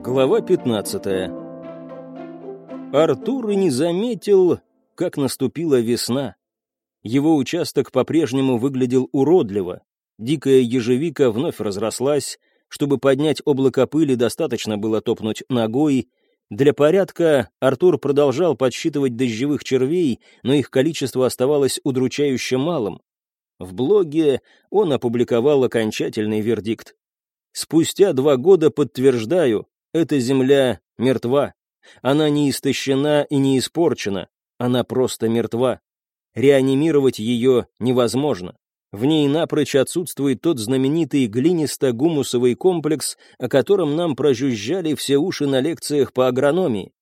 Глава 15 Артур и не заметил, как наступила весна. Его участок по-прежнему выглядел уродливо. Дикая ежевика вновь разрослась. Чтобы поднять облако пыли, достаточно было топнуть ногой. Для порядка Артур продолжал подсчитывать дождевых червей, но их количество оставалось удручающе малым. В блоге он опубликовал окончательный вердикт. «Спустя два года подтверждаю, эта земля мертва. Она не истощена и не испорчена, она просто мертва. Реанимировать ее невозможно. В ней напрочь отсутствует тот знаменитый глинисто-гумусовый комплекс, о котором нам прожужжали все уши на лекциях по агрономии.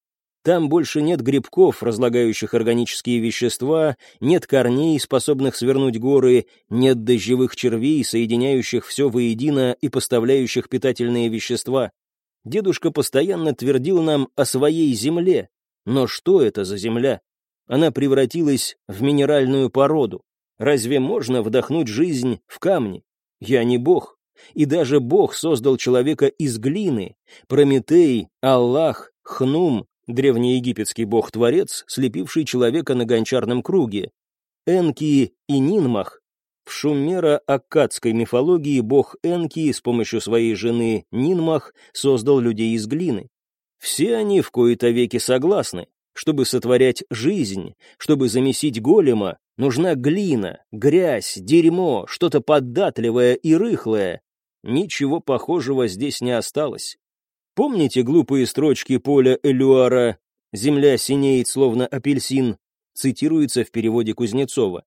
Там больше нет грибков, разлагающих органические вещества, нет корней, способных свернуть горы, нет дождевых червей, соединяющих все воедино и поставляющих питательные вещества. Дедушка постоянно твердил нам о своей земле. Но что это за земля? Она превратилась в минеральную породу. Разве можно вдохнуть жизнь в камни? Я не бог. И даже бог создал человека из глины. Прометей, Аллах, Хнум, древнеегипетский бог-творец, слепивший человека на гончарном круге. Энки и Нинмах в шумеро-аккадской мифологии бог Энки с помощью своей жены Нинмах создал людей из глины. Все они в кои-то веки согласны. Чтобы сотворять жизнь, чтобы замесить голема, нужна глина, грязь, дерьмо, что-то податливое и рыхлое. Ничего похожего здесь не осталось. Помните глупые строчки Поля Элюара «Земля синеет, словно апельсин», цитируется в переводе Кузнецова.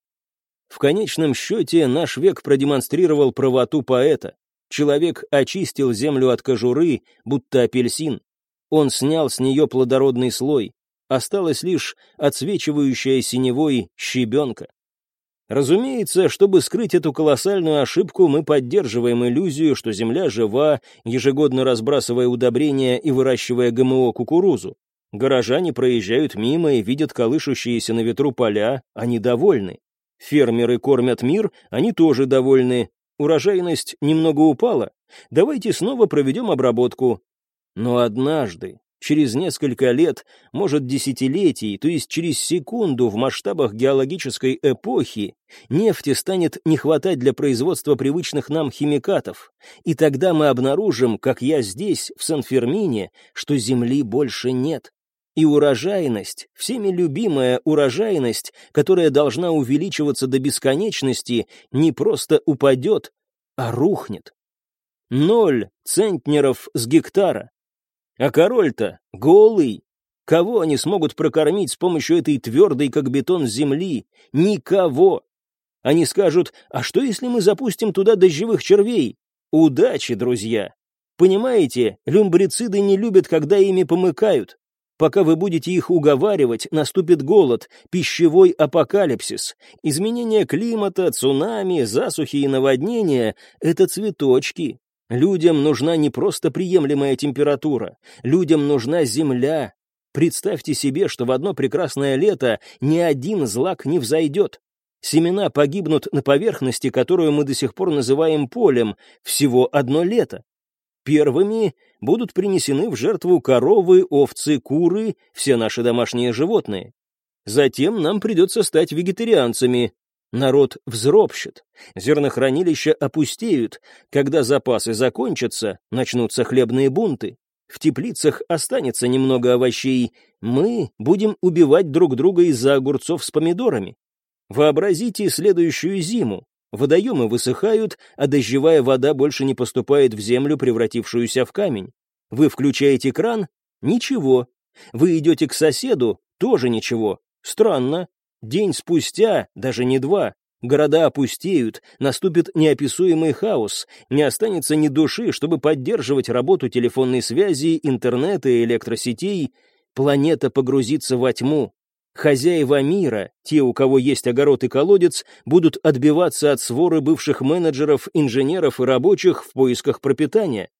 В конечном счете наш век продемонстрировал правоту поэта. Человек очистил землю от кожуры, будто апельсин. Он снял с нее плодородный слой. Осталась лишь отсвечивающая синевой щебенка. Разумеется, чтобы скрыть эту колоссальную ошибку, мы поддерживаем иллюзию, что Земля жива, ежегодно разбрасывая удобрения и выращивая ГМО кукурузу. Горожане проезжают мимо и видят колышущиеся на ветру поля, они довольны. Фермеры кормят мир, они тоже довольны. Урожайность немного упала. Давайте снова проведем обработку. Но однажды, через несколько лет, может десятилетий, то есть через секунду в масштабах геологической эпохи, нефти станет не хватать для производства привычных нам химикатов. И тогда мы обнаружим, как я здесь, в Сан-Фермине, что Земли больше нет. И урожайность, всеми любимая урожайность, которая должна увеличиваться до бесконечности, не просто упадет, а рухнет. Ноль центнеров с гектара. А король-то голый. Кого они смогут прокормить с помощью этой твердой, как бетон, земли? Никого. Они скажут, а что, если мы запустим туда дождевых червей? Удачи, друзья. Понимаете, люмбрициды не любят, когда ими помыкают. Пока вы будете их уговаривать, наступит голод, пищевой апокалипсис. Изменение климата, цунами, засухи и наводнения — это цветочки. Людям нужна не просто приемлемая температура, людям нужна земля. Представьте себе, что в одно прекрасное лето ни один злак не взойдет. Семена погибнут на поверхности, которую мы до сих пор называем полем, всего одно лето. Первыми будут принесены в жертву коровы, овцы, куры, все наши домашние животные. Затем нам придется стать вегетарианцами. Народ взропщет, зернохранилища опустеют, когда запасы закончатся, начнутся хлебные бунты. В теплицах останется немного овощей, мы будем убивать друг друга из-за огурцов с помидорами. Вообразите следующую зиму. Водоемы высыхают, а дождевая вода больше не поступает в землю, превратившуюся в камень. Вы включаете кран — ничего. Вы идете к соседу — тоже ничего. Странно. День спустя, даже не два, города опустеют, наступит неописуемый хаос, не останется ни души, чтобы поддерживать работу телефонной связи, интернета и электросетей. Планета погрузится во тьму. Хозяева мира, те, у кого есть огород и колодец, будут отбиваться от своры бывших менеджеров, инженеров и рабочих в поисках пропитания.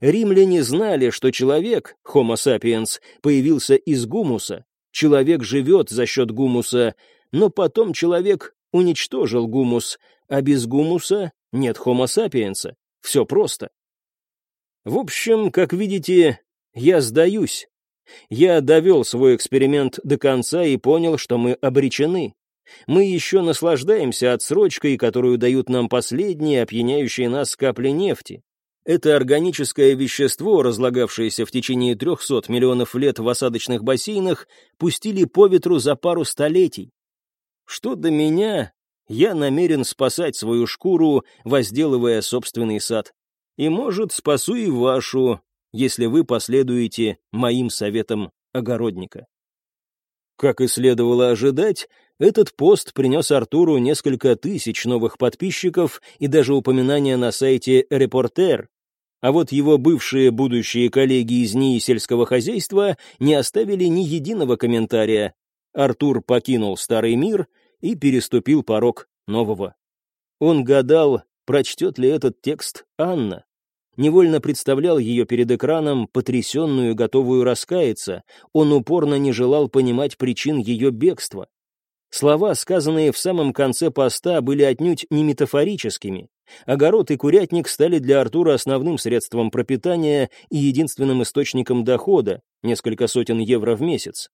Римляне знали, что человек, Homo sapiens, появился из гумуса. Человек живет за счет гумуса, но потом человек уничтожил гумус, а без гумуса нет Homo sapiens. Все просто. В общем, как видите, Я сдаюсь. Я довел свой эксперимент до конца и понял, что мы обречены. Мы еще наслаждаемся отсрочкой, которую дают нам последние, опьяняющие нас капли нефти. Это органическое вещество, разлагавшееся в течение 300 миллионов лет в осадочных бассейнах, пустили по ветру за пару столетий. Что до меня, я намерен спасать свою шкуру, возделывая собственный сад. И, может, спасу и вашу, если вы последуете моим советам огородника. Как и следовало ожидать, этот пост принес Артуру несколько тысяч новых подписчиков и даже упоминания на сайте «Репортер». А вот его бывшие будущие коллеги из НИИ сельского хозяйства не оставили ни единого комментария. Артур покинул старый мир и переступил порог нового. Он гадал, прочтет ли этот текст Анна. Невольно представлял ее перед экраном, потрясенную, готовую раскаяться. Он упорно не желал понимать причин ее бегства. Слова, сказанные в самом конце поста, были отнюдь не метафорическими. Огород и курятник стали для Артура основным средством пропитания и единственным источником дохода, несколько сотен евро в месяц.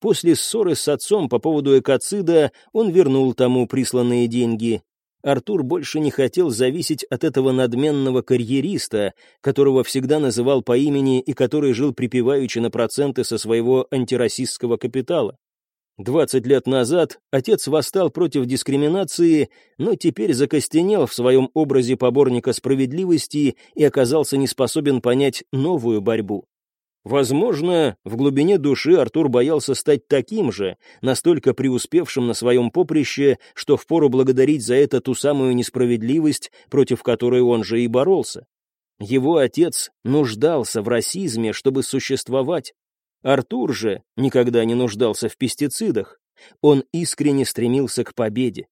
После ссоры с отцом по поводу экоцида он вернул тому присланные деньги. Артур больше не хотел зависеть от этого надменного карьериста, которого всегда называл по имени и который жил припеваючи на проценты со своего антирасистского капитала. Двадцать лет назад отец восстал против дискриминации, но теперь закостенел в своем образе поборника справедливости и оказался не способен понять новую борьбу. Возможно, в глубине души Артур боялся стать таким же, настолько преуспевшим на своем поприще, что впору благодарить за это ту самую несправедливость, против которой он же и боролся. Его отец нуждался в расизме, чтобы существовать. Артур же никогда не нуждался в пестицидах. Он искренне стремился к победе.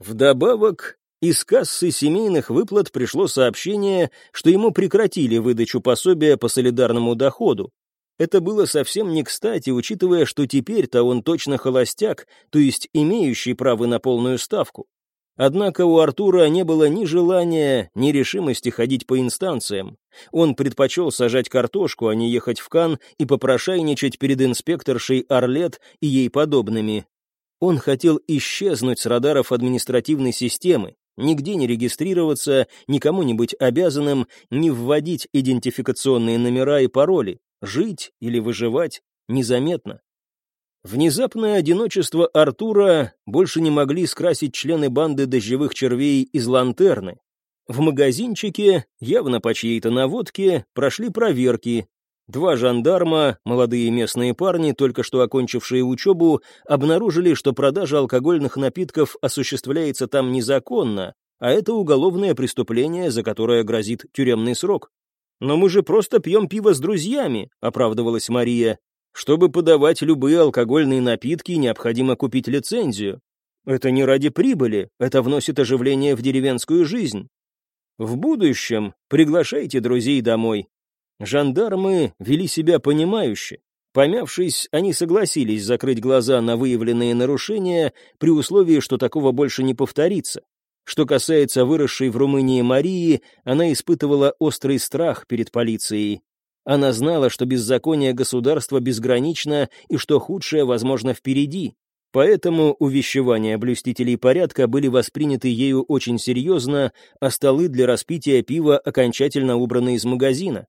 Вдобавок, из кассы семейных выплат пришло сообщение, что ему прекратили выдачу пособия по солидарному доходу. Это было совсем не кстати, учитывая, что теперь-то он точно холостяк, то есть имеющий право на полную ставку. Однако у Артура не было ни желания, ни решимости ходить по инстанциям. Он предпочел сажать картошку, а не ехать в Кан и попрошайничать перед инспекторшей Орлет и ей подобными. Он хотел исчезнуть с радаров административной системы, нигде не регистрироваться, никому не быть обязанным, не вводить идентификационные номера и пароли, жить или выживать незаметно. Внезапное одиночество Артура больше не могли скрасить члены банды дождевых червей из лантерны. В магазинчике, явно по чьей-то наводке, прошли проверки, Два жандарма, молодые местные парни, только что окончившие учебу, обнаружили, что продажа алкогольных напитков осуществляется там незаконно, а это уголовное преступление, за которое грозит тюремный срок. «Но мы же просто пьем пиво с друзьями», — оправдывалась Мария. «Чтобы подавать любые алкогольные напитки, необходимо купить лицензию. Это не ради прибыли, это вносит оживление в деревенскую жизнь. В будущем приглашайте друзей домой, Жандармы вели себя понимающе. Помявшись, они согласились закрыть глаза на выявленные нарушения при условии, что такого больше не повторится. Что касается выросшей в Румынии Марии, она испытывала острый страх перед полицией. Она знала, что беззаконие государства безгранично и что худшее, возможно, впереди. Поэтому увещевания блюстителей порядка были восприняты ею очень серьезно, а столы для распития пива окончательно убраны из магазина.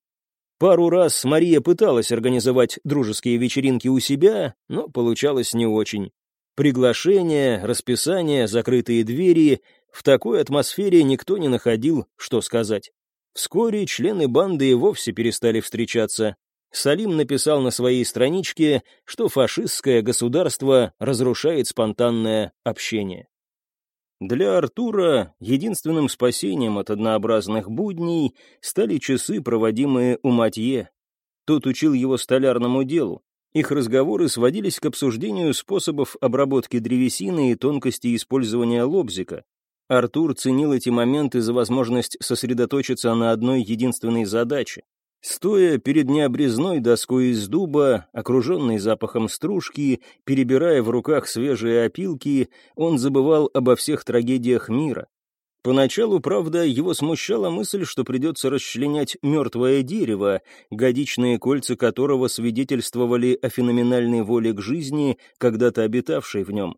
Пару раз Мария пыталась организовать дружеские вечеринки у себя, но получалось не очень. Приглашения, расписания, закрытые двери — в такой атмосфере никто не находил, что сказать. Вскоре члены банды и вовсе перестали встречаться. Салим написал на своей страничке, что фашистское государство разрушает спонтанное общение. Для Артура единственным спасением от однообразных будней стали часы, проводимые у Матье. Тот учил его столярному делу. Их разговоры сводились к обсуждению способов обработки древесины и тонкости использования лобзика. Артур ценил эти моменты за возможность сосредоточиться на одной единственной задаче Стоя перед необрезной доской из дуба, окруженный запахом стружки, перебирая в руках свежие опилки, он забывал обо всех трагедиях мира. Поначалу, правда, его смущала мысль, что придется расчленять мертвое дерево, годичные кольца которого свидетельствовали о феноменальной воле к жизни, когда-то обитавшей в нем.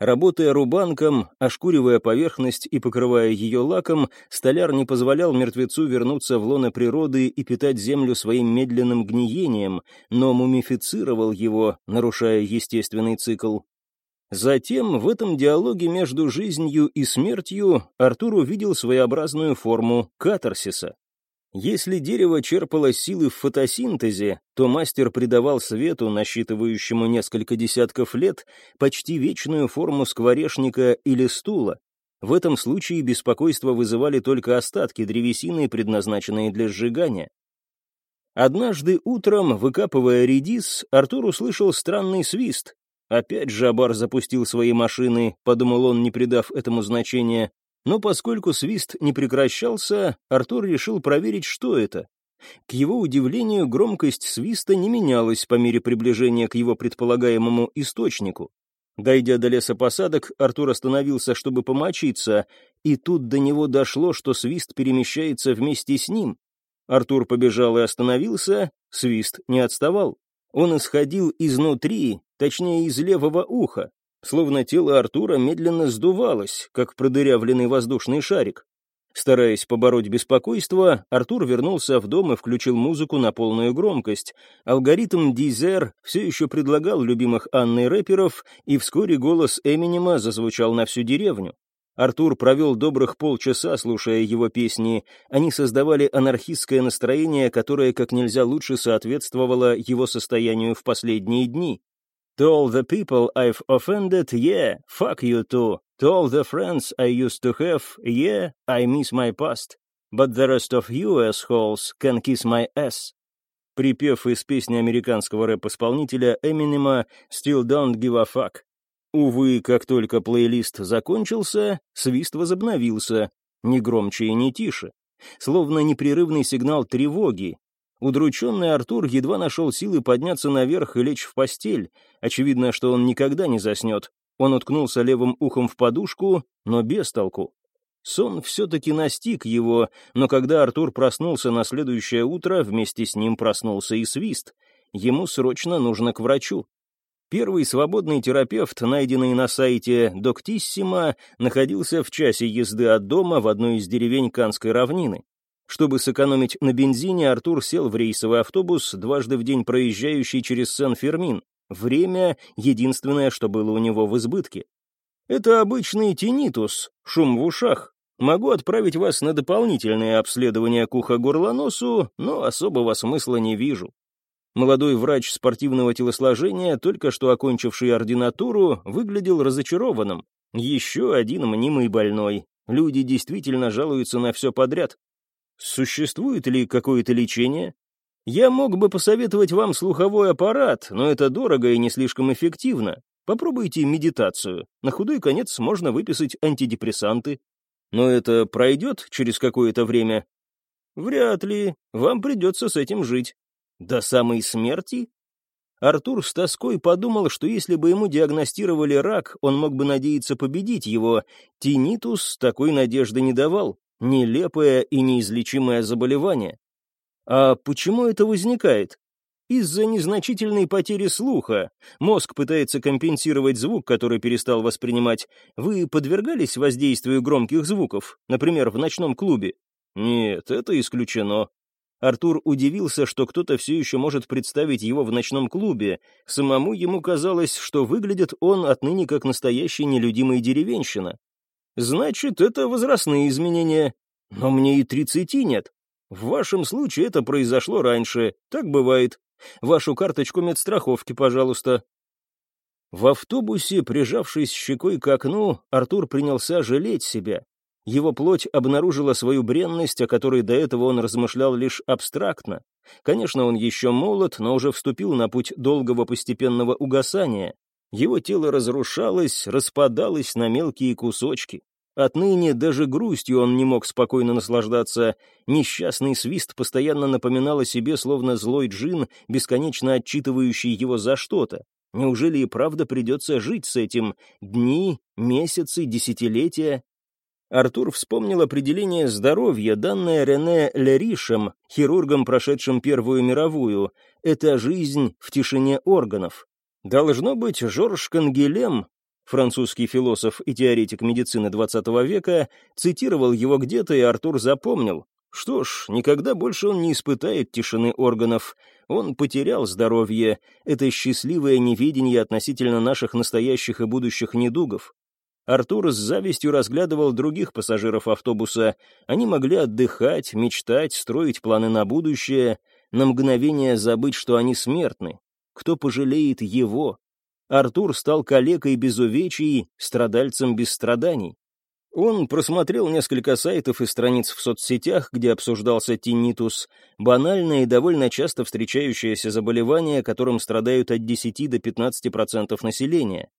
Работая рубанком, ошкуривая поверхность и покрывая ее лаком, столяр не позволял мертвецу вернуться в лоно природы и питать землю своим медленным гниением, но мумифицировал его, нарушая естественный цикл. Затем в этом диалоге между жизнью и смертью Артур увидел своеобразную форму катарсиса. Если дерево черпало силы в фотосинтезе, то мастер придавал свету, насчитывающему несколько десятков лет, почти вечную форму скворечника или стула. В этом случае беспокойство вызывали только остатки древесины, предназначенные для сжигания. Однажды утром, выкапывая редис, Артур услышал странный свист. Опять Жабар запустил свои машины, подумал он, не придав этому значения, но поскольку свист не прекращался, Артур решил проверить, что это. К его удивлению, громкость свиста не менялась по мере приближения к его предполагаемому источнику. Дойдя до леса посадок, Артур остановился, чтобы помочиться, и тут до него дошло, что свист перемещается вместе с ним. Артур побежал и остановился, свист не отставал. Он исходил изнутри, точнее из левого уха словно тело Артура медленно сдувалось, как продырявленный воздушный шарик. Стараясь побороть беспокойство, Артур вернулся в дом и включил музыку на полную громкость. Алгоритм Дизер все еще предлагал любимых Анны рэперов, и вскоре голос Эминема зазвучал на всю деревню. Артур провел добрых полчаса, слушая его песни. Они создавали анархистское настроение, которое как нельзя лучше соответствовало его состоянию в последние дни. To all the people I've offended, yeah, fuck you too. To all the friends I used to have, yeah, I miss my past. But the rest of you assholes can kiss my ass. Припев из песни американского рэп-исполнителя Эминема «Still don't give a fuck». Увы, как только плейлист закончился, свист возобновился, не громче и не тише. Словно непрерывный сигнал тревоги, Удрученный Артур едва нашел силы подняться наверх и лечь в постель. Очевидно, что он никогда не заснет. Он уткнулся левым ухом в подушку, но без толку. Сон все-таки настиг его, но когда Артур проснулся на следующее утро, вместе с ним проснулся и свист. Ему срочно нужно к врачу. Первый свободный терапевт, найденный на сайте Доктиссима, находился в часе езды от дома в одной из деревень Канской равнины. Чтобы сэкономить на бензине, Артур сел в рейсовый автобус, дважды в день проезжающий через Сен-Фермин. Время — единственное, что было у него в избытке. Это обычный тинитус, шум в ушах. Могу отправить вас на дополнительное обследование к ухо-горлоносу, но особого смысла не вижу. Молодой врач спортивного телосложения, только что окончивший ординатуру, выглядел разочарованным. Еще один мнимый больной. Люди действительно жалуются на все подряд. Существует ли какое-то лечение? Я мог бы посоветовать вам слуховой аппарат, но это дорого и не слишком эффективно. Попробуйте медитацию. На худой конец можно выписать антидепрессанты. Но это пройдет через какое-то время? Вряд ли. Вам придется с этим жить. До самой смерти? Артур с тоской подумал, что если бы ему диагностировали рак, он мог бы надеяться победить его. Тинитус такой надежды не давал нелепое и неизлечимое заболевание. А почему это возникает? Из-за незначительной потери слуха. Мозг пытается компенсировать звук, который перестал воспринимать. Вы подвергались воздействию громких звуков, например, в ночном клубе? Нет, это исключено. Артур удивился, что кто-то все еще может представить его в ночном клубе. Самому ему казалось, что выглядит он отныне как настоящий нелюдимый деревенщина. Значит, это возрастные изменения. Но мне и тридцати нет. В вашем случае это произошло раньше. Так бывает. Вашу карточку медстраховки, пожалуйста. В автобусе, прижавшись щекой к окну, Артур принялся жалеть себя. Его плоть обнаружила свою бренность, о которой до этого он размышлял лишь абстрактно. Конечно, он еще молод, но уже вступил на путь долгого постепенного угасания. Его тело разрушалось, распадалось на мелкие кусочки. Отныне даже грустью он не мог спокойно наслаждаться. Несчастный свист постоянно напоминал о себе, словно злой джин, бесконечно отчитывающий его за что-то. Неужели и правда придется жить с этим? Дни, месяцы, десятилетия? Артур вспомнил определение здоровья, данное Рене Леришем, хирургом, прошедшим Первую мировую. Это жизнь в тишине органов. Должно быть, Жорж Кангелем, французский философ и теоретик медицины XX века, цитировал его где-то, и Артур запомнил. Что ж, никогда больше он не испытает тишины органов. Он потерял здоровье. Это счастливое неведение относительно наших настоящих и будущих недугов. Артур с завистью разглядывал других пассажиров автобуса. Они могли отдыхать, мечтать, строить планы на будущее, на мгновение забыть, что они смертны. Кто пожалеет его? Артур стал калекой без увечий, страдальцем без страданий. Он просмотрел несколько сайтов и страниц в соцсетях, где обсуждался тиннитус, банальное и довольно часто встречающееся заболевание, которым страдают от 10 до 15% населения.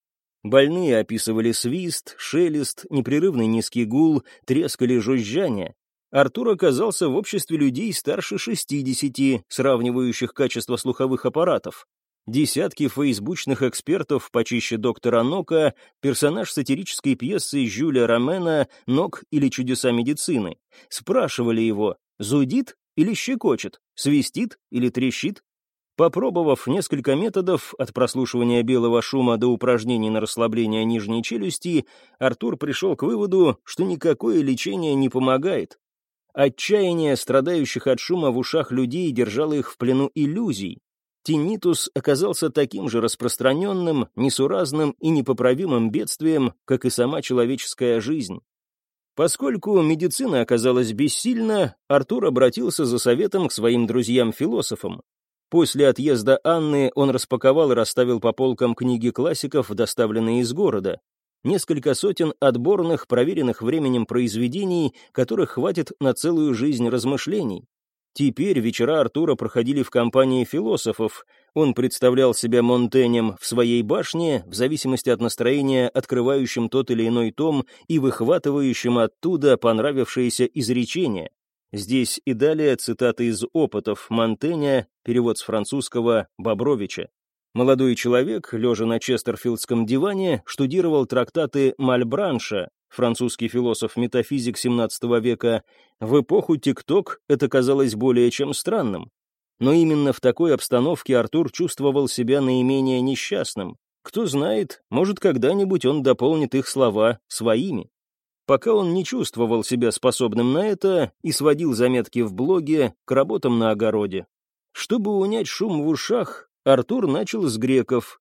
Больные описывали свист, шелест, непрерывный низкий гул, треск или жужжание. Артур оказался в обществе людей старше 60, сравнивающих качество слуховых аппаратов. Десятки фейсбучных экспертов почище доктора Нока, персонаж сатирической пьесы Жюля Ромена «Нок или чудеса медицины». Спрашивали его, зудит или щекочет, свистит или трещит, Попробовав несколько методов, от прослушивания белого шума до упражнений на расслабление нижней челюсти, Артур пришел к выводу, что никакое лечение не помогает. Отчаяние страдающих от шума в ушах людей держало их в плену иллюзий. Тиннитус оказался таким же распространенным, несуразным и непоправимым бедствием, как и сама человеческая жизнь. Поскольку медицина оказалась бессильна, Артур обратился за советом к своим друзьям-философам. После отъезда Анны он распаковал и расставил по полкам книги классиков, доставленные из города. Несколько сотен отборных, проверенных временем произведений, которых хватит на целую жизнь размышлений. Теперь вечера Артура проходили в компании философов. Он представлял себя Монтенем в своей башне, в зависимости от настроения, открывающим тот или иной том и выхватывающим оттуда понравившиеся изречения. Здесь и далее цитаты из опытов Монтэня, перевод с французского Бобровича. Молодой человек, лежа на Честерфилдском диване, штудировал трактаты Мальбранша, французский философ-метафизик XVII века. В эпоху ТикТок это казалось более чем странным. Но именно в такой обстановке Артур чувствовал себя наименее несчастным. Кто знает, может, когда-нибудь он дополнит их слова своими пока он не чувствовал себя способным на это и сводил заметки в блоге к работам на огороде. Чтобы унять шум в ушах, Артур начал с греков.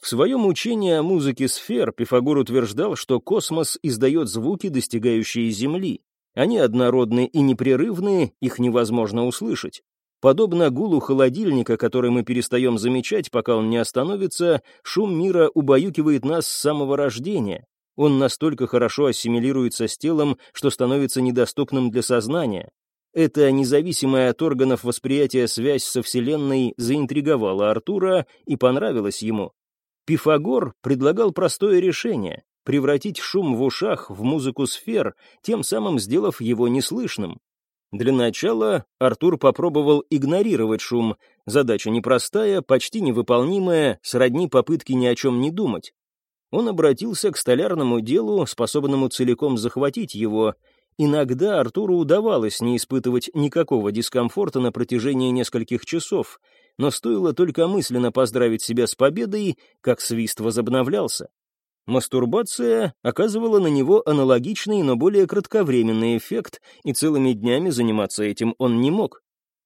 В своем учении о музыке сфер Пифагор утверждал, что космос издает звуки, достигающие Земли. Они однородны и непрерывны, их невозможно услышать. Подобно гулу холодильника, который мы перестаем замечать, пока он не остановится, шум мира убаюкивает нас с самого рождения. Он настолько хорошо ассимилируется с телом, что становится недоступным для сознания. Эта независимая от органов восприятия связь со Вселенной заинтриговала Артура и понравилась ему. Пифагор предлагал простое решение — превратить шум в ушах в музыку сфер, тем самым сделав его неслышным. Для начала Артур попробовал игнорировать шум. Задача непростая, почти невыполнимая, сродни попытки ни о чем не думать он обратился к столярному делу, способному целиком захватить его. Иногда Артуру удавалось не испытывать никакого дискомфорта на протяжении нескольких часов, но стоило только мысленно поздравить себя с победой, как свист возобновлялся. Мастурбация оказывала на него аналогичный, но более кратковременный эффект, и целыми днями заниматься этим он не мог.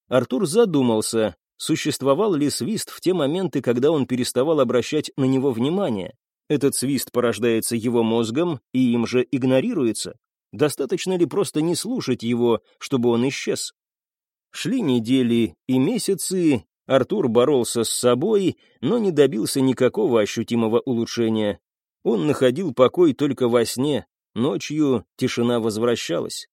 Артур задумался, существовал ли свист в те моменты, когда он переставал обращать на него внимание. Этот свист порождается его мозгом и им же игнорируется. Достаточно ли просто не слушать его, чтобы он исчез? Шли недели и месяцы, Артур боролся с собой, но не добился никакого ощутимого улучшения. Он находил покой только во сне, ночью тишина возвращалась.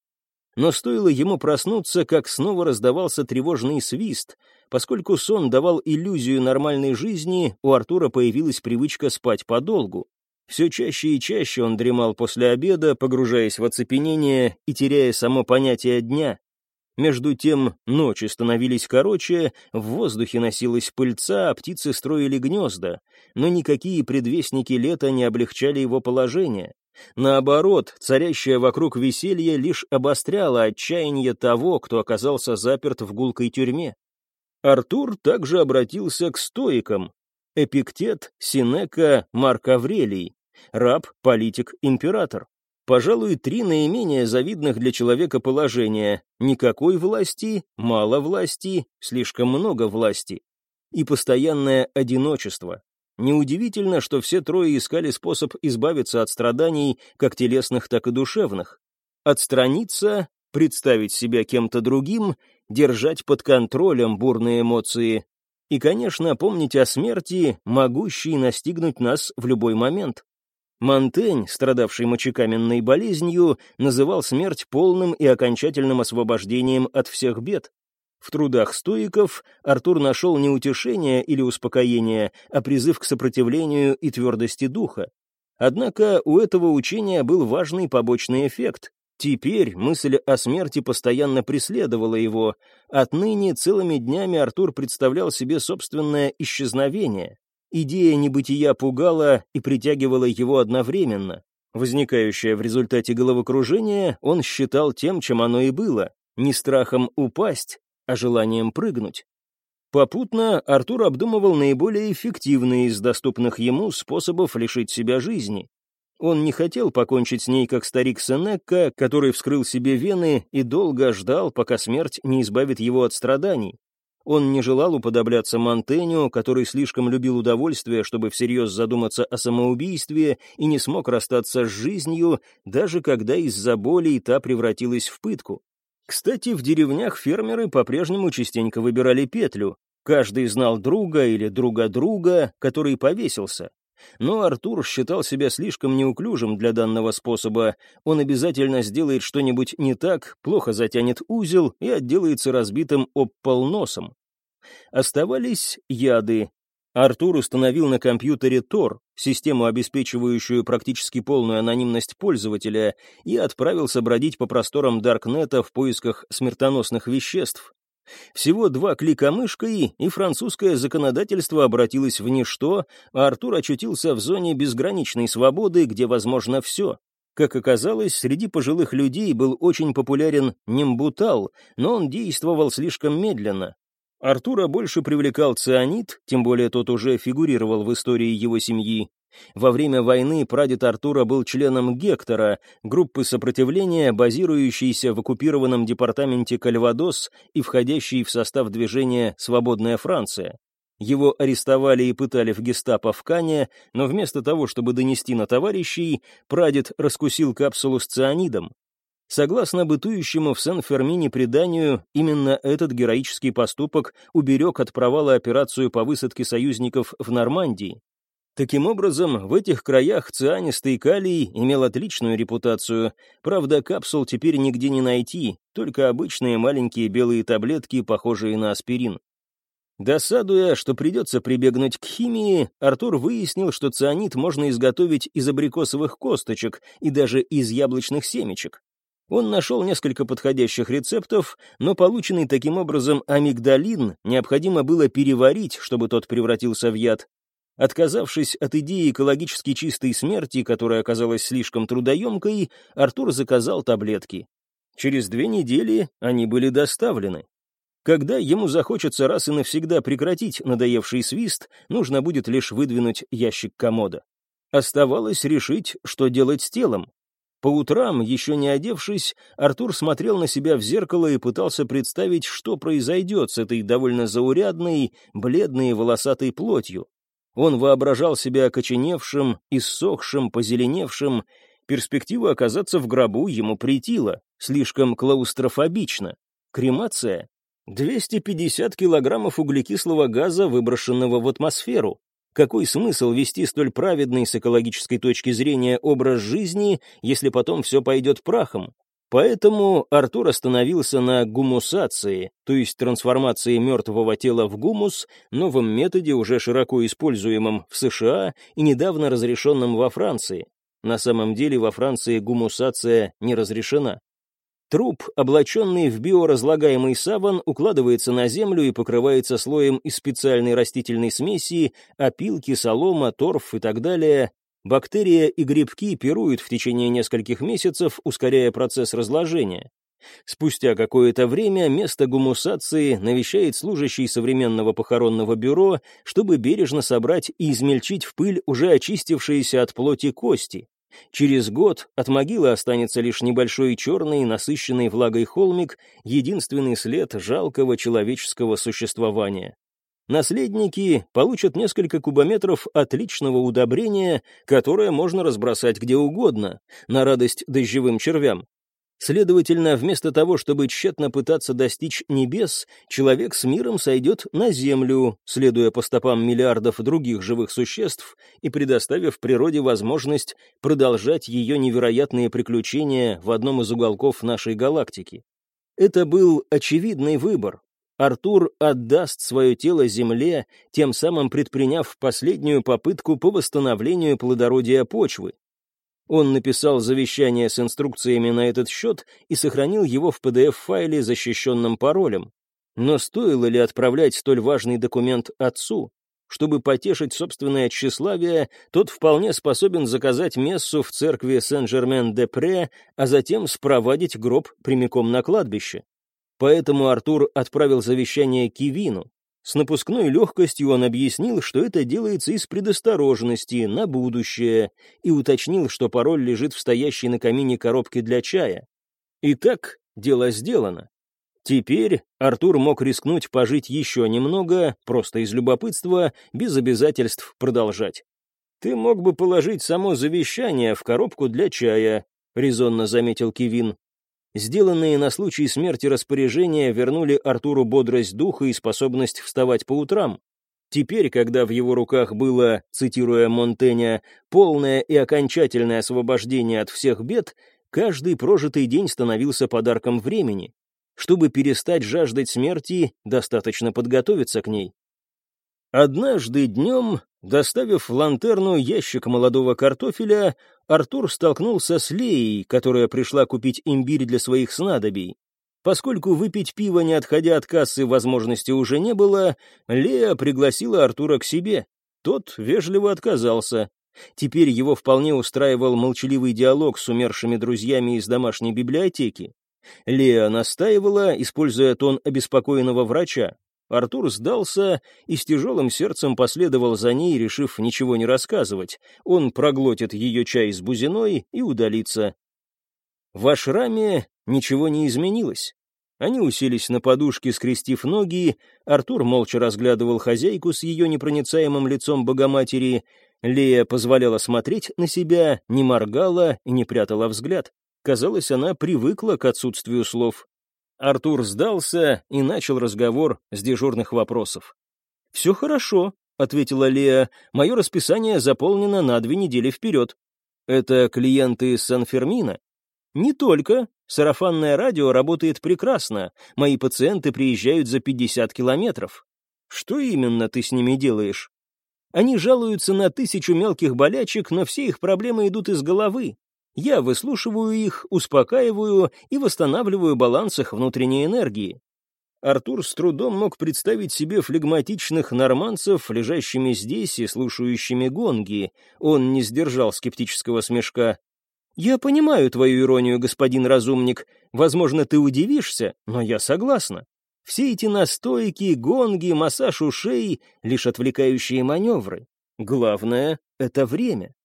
Но стоило ему проснуться, как снова раздавался тревожный свист, Поскольку сон давал иллюзию нормальной жизни, у Артура появилась привычка спать подолгу. Все чаще и чаще он дремал после обеда, погружаясь в оцепенение и теряя само понятие дня. Между тем ночи становились короче, в воздухе носилась пыльца, а птицы строили гнезда, но никакие предвестники лета не облегчали его положение. Наоборот, царящее вокруг веселье лишь обостряло отчаяние того, кто оказался заперт в гулкой тюрьме. Артур также обратился к стоикам. Эпиктет, Синека, Марк Аврелий. Раб, политик, император. Пожалуй, три наименее завидных для человека положения. Никакой власти, мало власти, слишком много власти. И постоянное одиночество. Неудивительно, что все трое искали способ избавиться от страданий, как телесных, так и душевных. Отстраниться, представить себя кем-то другим, держать под контролем бурные эмоции. И, конечно, помнить о смерти, могущей настигнуть нас в любой момент. Монтень, страдавший мочекаменной болезнью, называл смерть полным и окончательным освобождением от всех бед. В трудах стоиков Артур нашел не утешение или успокоение, а призыв к сопротивлению и твердости духа. Однако у этого учения был важный побочный эффект. Теперь мысль о смерти постоянно преследовала его. Отныне целыми днями Артур представлял себе собственное исчезновение. Идея небытия пугала и притягивала его одновременно. Возникающее в результате головокружения он считал тем, чем оно и было, не страхом упасть, а желанием прыгнуть. Попутно Артур обдумывал наиболее эффективные из доступных ему способов лишить себя жизни. Он не хотел покончить с ней, как старик Сенекка, который вскрыл себе вены и долго ждал, пока смерть не избавит его от страданий. Он не желал уподобляться Монтеню, который слишком любил удовольствие, чтобы всерьез задуматься о самоубийстве, и не смог расстаться с жизнью, даже когда из-за боли та превратилась в пытку. Кстати, в деревнях фермеры по-прежнему частенько выбирали петлю. Каждый знал друга или друга друга, который повесился. Но Артур считал себя слишком неуклюжим для данного способа. Он обязательно сделает что-нибудь не так, плохо затянет узел и отделается разбитым об пол носом. Оставались яды, Артур установил на компьютере Tor, систему, обеспечивающую практически полную анонимность пользователя, и отправился бродить по просторам Даркнета в поисках смертоносных веществ. Всего два клика мышкой, и французское законодательство обратилось в ничто, а Артур очутился в зоне безграничной свободы, где возможно все. Как оказалось, среди пожилых людей был очень популярен нембутал, но он действовал слишком медленно. Артура больше привлекал цианид, тем более тот уже фигурировал в истории его семьи. Во время войны прадед Артура был членом Гектора, группы сопротивления, базирующейся в оккупированном департаменте Кальвадос и входящей в состав движения «Свободная Франция». Его арестовали и пытали в гестапо в Кане, но вместо того, чтобы донести на товарищей, прадед раскусил капсулу с цианидом. Согласно бытующему в Сен-Фермине преданию, именно этот героический поступок уберег от провала операцию по высадке союзников в Нормандии. Таким образом, в этих краях цианистый калий имел отличную репутацию. Правда, капсул теперь нигде не найти, только обычные маленькие белые таблетки, похожие на аспирин. Досадуя, что придется прибегнуть к химии, Артур выяснил, что цианид можно изготовить из абрикосовых косточек и даже из яблочных семечек. Он нашел несколько подходящих рецептов, но полученный таким образом амигдалин необходимо было переварить, чтобы тот превратился в яд. Отказавшись от идеи экологически чистой смерти, которая оказалась слишком трудоемкой, Артур заказал таблетки. Через две недели они были доставлены. Когда ему захочется раз и навсегда прекратить надоевший свист, нужно будет лишь выдвинуть ящик комода. Оставалось решить, что делать с телом. По утрам, еще не одевшись, Артур смотрел на себя в зеркало и пытался представить, что произойдет с этой довольно заурядной, бледной волосатой плотью. Он воображал себя окоченевшим, иссохшим, позеленевшим. Перспектива оказаться в гробу ему притила, слишком клаустрофобично. Кремация? 250 килограммов углекислого газа, выброшенного в атмосферу. Какой смысл вести столь праведный с экологической точки зрения образ жизни, если потом все пойдет прахом? Поэтому Артур остановился на гумусации, то есть трансформации мертвого тела в гумус, новом методе, уже широко используемом в США и недавно разрешенном во Франции. На самом деле во Франции гумусация не разрешена. Труп, облаченный в биоразлагаемый саван, укладывается на землю и покрывается слоем из специальной растительной смеси, опилки, солома, торф и так далее. Бактерия и грибки пируют в течение нескольких месяцев, ускоряя процесс разложения. Спустя какое-то время место гумусации навещает служащий современного похоронного бюро, чтобы бережно собрать и измельчить в пыль уже очистившиеся от плоти кости. Через год от могилы останется лишь небольшой черный, насыщенный влагой холмик, единственный след жалкого человеческого существования. Наследники получат несколько кубометров отличного удобрения, которое можно разбросать где угодно, на радость дождевым червям. Следовательно, вместо того, чтобы тщетно пытаться достичь небес, человек с миром сойдет на землю, следуя по стопам миллиардов других живых существ и предоставив природе возможность продолжать ее невероятные приключения в одном из уголков нашей галактики. Это был очевидный выбор. Артур отдаст свое тело земле, тем самым предприняв последнюю попытку по восстановлению плодородия почвы. Он написал завещание с инструкциями на этот счет и сохранил его в PDF-файле, защищенном паролем. Но стоило ли отправлять столь важный документ отцу? Чтобы потешить собственное тщеславие, тот вполне способен заказать мессу в церкви Сен-Жермен-де-Пре, а затем спровадить гроб прямиком на кладбище. Поэтому Артур отправил завещание Кивину. С напускной легкостью он объяснил, что это делается из предосторожности, на будущее, и уточнил, что пароль лежит в стоящей на камине коробке для чая. Итак, дело сделано. Теперь Артур мог рискнуть пожить еще немного, просто из любопытства, без обязательств продолжать. «Ты мог бы положить само завещание в коробку для чая», — резонно заметил Кивин. Сделанные на случай смерти распоряжения вернули Артуру бодрость духа и способность вставать по утрам. Теперь, когда в его руках было, цитируя Монтэня, полное и окончательное освобождение от всех бед, каждый прожитый день становился подарком времени. Чтобы перестать жаждать смерти, достаточно подготовиться к ней. Однажды днем, доставив в лантерну ящик молодого картофеля, Артур столкнулся с Леей, которая пришла купить имбирь для своих снадобий. Поскольку выпить пиво, не отходя от кассы, возможности уже не было, Лея пригласила Артура к себе. Тот вежливо отказался. Теперь его вполне устраивал молчаливый диалог с умершими друзьями из домашней библиотеки. Лея настаивала, используя тон обеспокоенного врача. Артур сдался и с тяжелым сердцем последовал за ней, решив ничего не рассказывать. Он проглотит ее чай с бузиной и удалится. В ашраме ничего не изменилось. Они уселись на подушке, скрестив ноги, Артур молча разглядывал хозяйку с ее непроницаемым лицом Богоматери, Лея позволяла смотреть на себя, не моргала и не прятала взгляд. Казалось, она привыкла к отсутствию слов. Артур сдался и начал разговор с дежурных вопросов. «Все хорошо», — ответила Лея. «Мое расписание заполнено на две недели вперед». «Это клиенты из Сан-Фермина?» «Не только. Сарафанное радио работает прекрасно. Мои пациенты приезжают за 50 километров». «Что именно ты с ними делаешь?» Они жалуются на тысячу мелких болячек, но все их проблемы идут из головы. Я выслушиваю их, успокаиваю и восстанавливаю баланс их внутренней энергии. Артур с трудом мог представить себе флегматичных норманцев, лежащими здесь и слушающими гонги. Он не сдержал скептического смешка. «Я понимаю твою иронию, господин разумник. Возможно, ты удивишься, но я согласна. Все эти настойки, гонги, массаж ушей — лишь отвлекающие маневры. Главное — это время.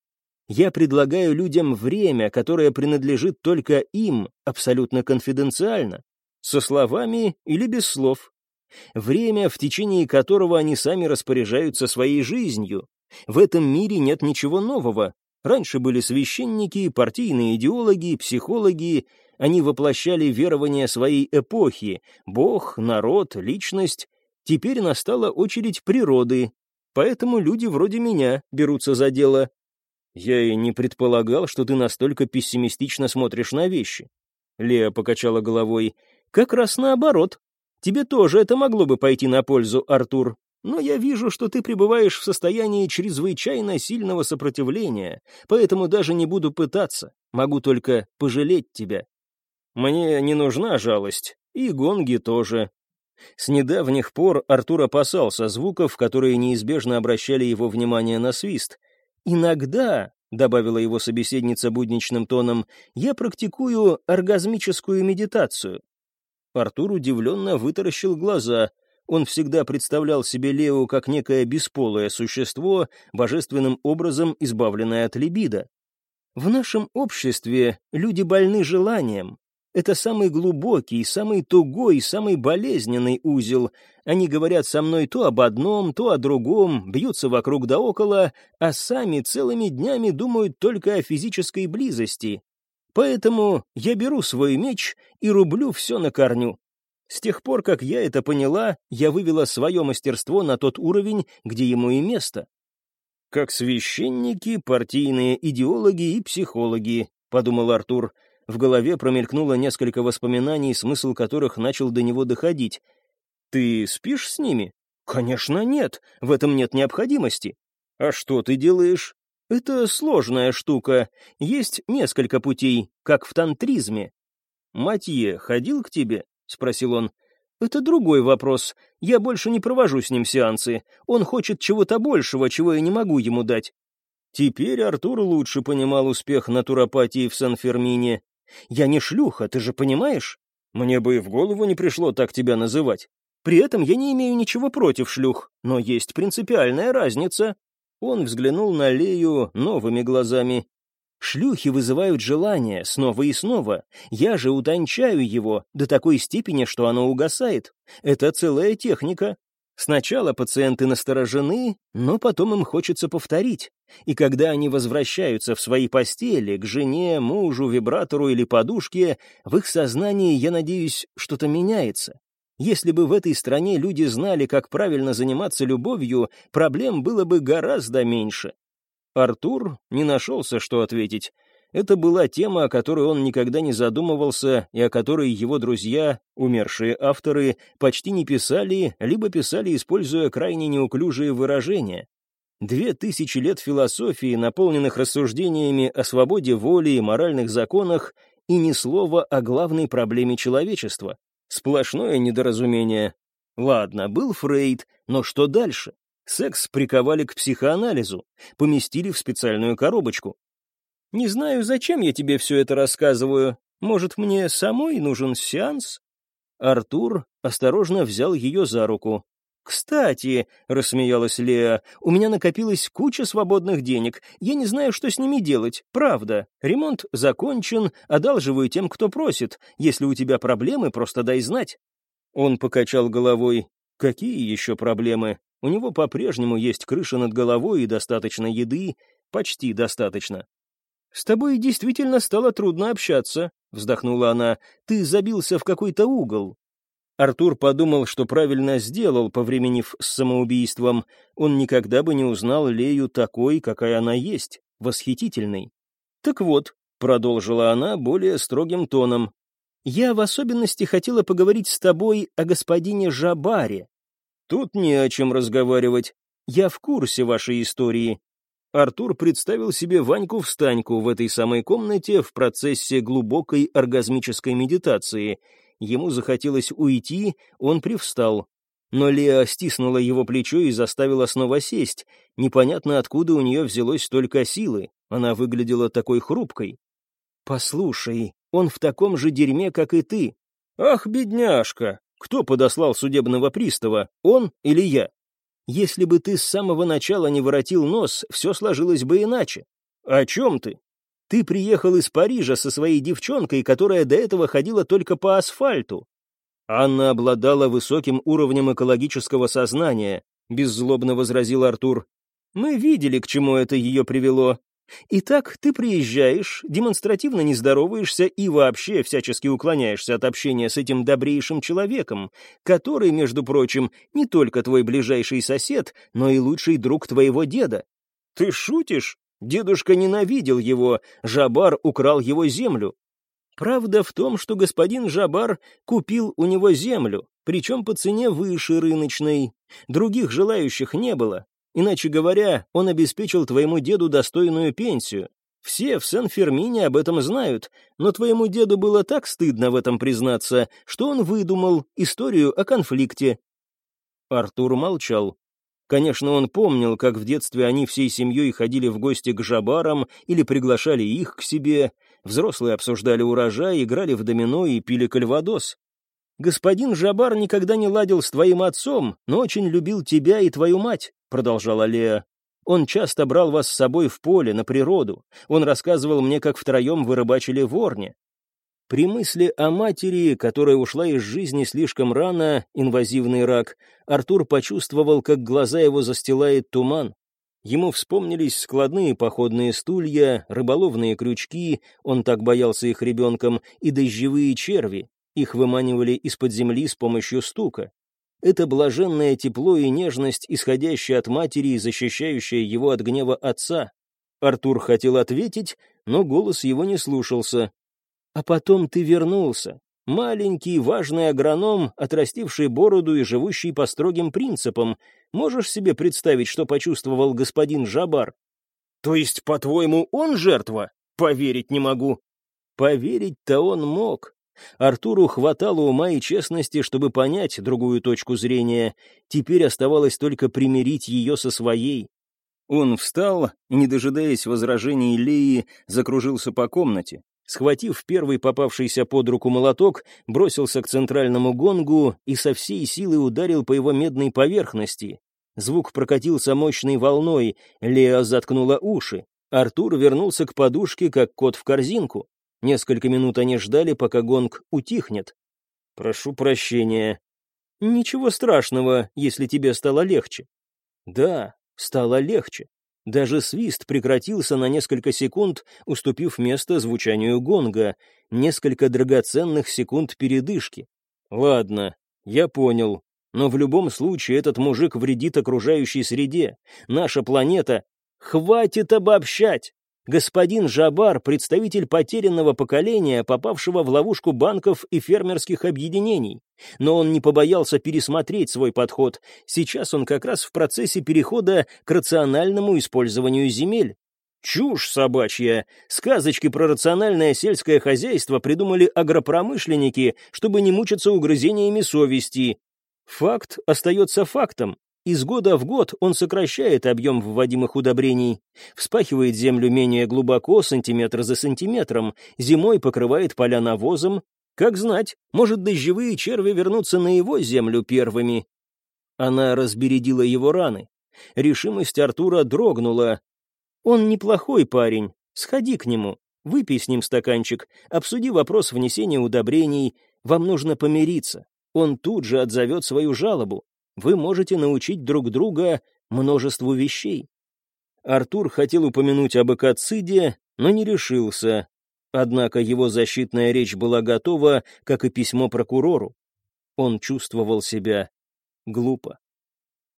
Я предлагаю людям время, которое принадлежит только им, абсолютно конфиденциально, со словами или без слов. Время, в течение которого они сами распоряжаются своей жизнью. В этом мире нет ничего нового. Раньше были священники, партийные идеологи, психологи. Они воплощали верования своей эпохи — Бог, народ, личность. Теперь настала очередь природы. Поэтому люди вроде меня берутся за дело. «Я и не предполагал, что ты настолько пессимистично смотришь на вещи». Лея покачала головой. «Как раз наоборот. Тебе тоже это могло бы пойти на пользу, Артур. Но я вижу, что ты пребываешь в состоянии чрезвычайно сильного сопротивления, поэтому даже не буду пытаться. Могу только пожалеть тебя. Мне не нужна жалость, и гонги тоже». С недавних пор Артур опасался звуков, которые неизбежно обращали его внимание на свист — Иногда добавила его собеседница будничным тоном, я практикую оргазмическую медитацию. Артур удивленно вытаращил глаза. Он всегда представлял себе Лео как некое бесполое существо, божественным образом избавленное от либидо. В нашем обществе люди больны желанием. Это самый глубокий, самый тугой, самый болезненный узел. Они говорят со мной то об одном, то о другом, бьются вокруг да около, а сами целыми днями думают только о физической близости. Поэтому я беру свой меч и рублю все на корню. С тех пор, как я это поняла, я вывела свое мастерство на тот уровень, где ему и место как священники, партийные идеологи и психологи», — подумал Артур. В голове промелькнуло несколько воспоминаний, смысл которых начал до него доходить. «Ты спишь с ними?» «Конечно нет, в этом нет необходимости». «А что ты делаешь?» «Это сложная штука. Есть несколько путей, как в тантризме». «Матье ходил к тебе?» — спросил он. «Это другой вопрос. Я больше не провожу с ним сеансы. Он хочет чего-то большего, чего я не могу ему дать». Теперь Артур лучше понимал успех натуропатии в Сан-Фермине. «Я не шлюха, ты же понимаешь? Мне бы и в голову не пришло так тебя называть. При этом я не имею ничего против шлюх, но есть принципиальная разница». Он взглянул на Лею новыми глазами. Шлюхи вызывают желание снова и снова. Я же утончаю его до такой степени, что оно угасает. Это целая техника. Сначала пациенты насторожены, но потом им хочется повторить. И когда они возвращаются в свои постели, к жене, мужу, вибратору или подушке, в их сознании, я надеюсь, что-то меняется. Если бы в этой стране люди знали, как правильно заниматься любовью, проблем было бы гораздо меньше. Артур не нашелся, что ответить. Это была тема, о которой он никогда не задумывался, и о которой его друзья, умершие авторы, почти не писали, либо писали, используя крайне неуклюжие выражения. Две тысячи лет философии, наполненных рассуждениями о свободе воли и моральных законах, и ни слова о главной проблеме человечества. Сплошное недоразумение. Ладно, был Фрейд, но что дальше? Секс приковали к психоанализу, поместили в специальную коробочку. Не знаю, зачем я тебе все это рассказываю. Может, мне самой нужен сеанс? Артур осторожно взял ее за руку. «Кстати», — рассмеялась Леа, — «у меня накопилась куча свободных денег. Я не знаю, что с ними делать. Правда. Ремонт закончен, одалживаю тем, кто просит. Если у тебя проблемы, просто дай знать». Он покачал головой. «Какие еще проблемы? У него по-прежнему есть крыша над головой и достаточно еды, почти достаточно. «С тобой действительно стало трудно общаться», — вздохнула она. «Ты забился в какой-то угол». Артур подумал, что правильно сделал, повременив с самоубийством. Он никогда бы не узнал Лею такой, какая она есть, восхитительной. «Так вот», — продолжила она более строгим тоном, «я в особенности хотела поговорить с тобой о господине Жабаре, Тут не о чем разговаривать. Я в курсе вашей истории. Артур представил себе Ваньку-встаньку в этой самой комнате в процессе глубокой оргазмической медитации. Ему захотелось уйти, он привстал. Но Леа стиснула его плечо и заставила снова сесть. Непонятно, откуда у нее взялось столько силы. Она выглядела такой хрупкой. «Послушай, он в таком же дерьме, как и ты». «Ах, бедняжка!» Кто подослал судебного пристава, он или я? Если бы ты с самого начала не воротил нос, все сложилось бы иначе. О чем ты? Ты приехал из Парижа со своей девчонкой, которая до этого ходила только по асфальту. Анна обладала высоким уровнем экологического сознания, беззлобно возразил Артур. Мы видели, к чему это ее привело. Итак, ты приезжаешь, демонстративно не здороваешься и вообще всячески уклоняешься от общения с этим добрейшим человеком, который, между прочим, не только твой ближайший сосед, но и лучший друг твоего деда. Ты шутишь? Дедушка ненавидел его, Жабар украл его землю. Правда в том, что господин Жабар купил у него землю, причем по цене выше рыночной. Других желающих не было, Иначе говоря, он обеспечил твоему деду достойную пенсию. Все в Сен-Фермине об этом знают, но твоему деду было так стыдно в этом признаться, что он выдумал историю о конфликте». Артур молчал. Конечно, он помнил, как в детстве они всей семьей ходили в гости к жабарам или приглашали их к себе. Взрослые обсуждали урожай, играли в домино и пили кальвадос. «Господин Жабар никогда не ладил с твоим отцом, но очень любил тебя и твою мать», — продолжала Леа. «Он часто брал вас с собой в поле, на природу. Он рассказывал мне, как втроем вы рыбачили в Орне. При мысли о матери, которая ушла из жизни слишком рано, инвазивный рак, Артур почувствовал, как глаза его застилает туман. Ему вспомнились складные походные стулья, рыболовные крючки, он так боялся их ребенком, и дождевые черви. Их выманивали из-под земли с помощью стука. Это блаженное тепло и нежность, исходящая от матери и защищающая его от гнева отца. Артур хотел ответить, но голос его не слушался. А потом ты вернулся. Маленький, важный агроном, отрастивший бороду и живущий по строгим принципам. Можешь себе представить, что почувствовал господин Жабар? То есть, по-твоему, он жертва? Поверить не могу. Поверить-то он мог. Артуру хватало ума и честности, чтобы понять другую точку зрения. Теперь оставалось только примирить ее со своей. Он встал, не дожидаясь возражений Леи, закружился по комнате. Схватив первый попавшийся под руку молоток, бросился к центральному гонгу и со всей силы ударил по его медной поверхности. Звук прокатился мощной волной, Леа заткнула уши. Артур вернулся к подушке, как кот в корзинку. Несколько минут они ждали, пока гонг утихнет. «Прошу прощения». «Ничего страшного, если тебе стало легче». «Да, стало легче. Даже свист прекратился на несколько секунд, уступив место звучанию гонга, несколько драгоценных секунд передышки. «Ладно, я понял. Но в любом случае этот мужик вредит окружающей среде. Наша планета... Хватит обобщать! Господин Жабар — представитель потерянного поколения, попавшего в ловушку банков и фермерских объединений. Но он не побоялся пересмотреть свой подход. Сейчас он как раз в процессе перехода к рациональному использованию земель. Чушь собачья. Сказочки про рациональное сельское хозяйство придумали агропромышленники, чтобы не мучиться угрызениями совести. Факт остается фактом. Из года в год он сокращает объем вводимых удобрений, вспахивает землю менее глубоко, сантиметр за сантиметром, зимой покрывает поля навозом. Как знать, может, дождевые черви вернутся на его землю первыми. Она разбередила его раны. Решимость Артура дрогнула. «Он неплохой парень. Сходи к нему, выпей с ним стаканчик, обсуди вопрос внесения удобрений. Вам нужно помириться. Он тут же отзовет свою жалобу вы можете научить друг друга множеству вещей. Артур хотел упомянуть об экоциде, но не решился. Однако его защитная речь была готова, как и письмо прокурору. Он чувствовал себя глупо.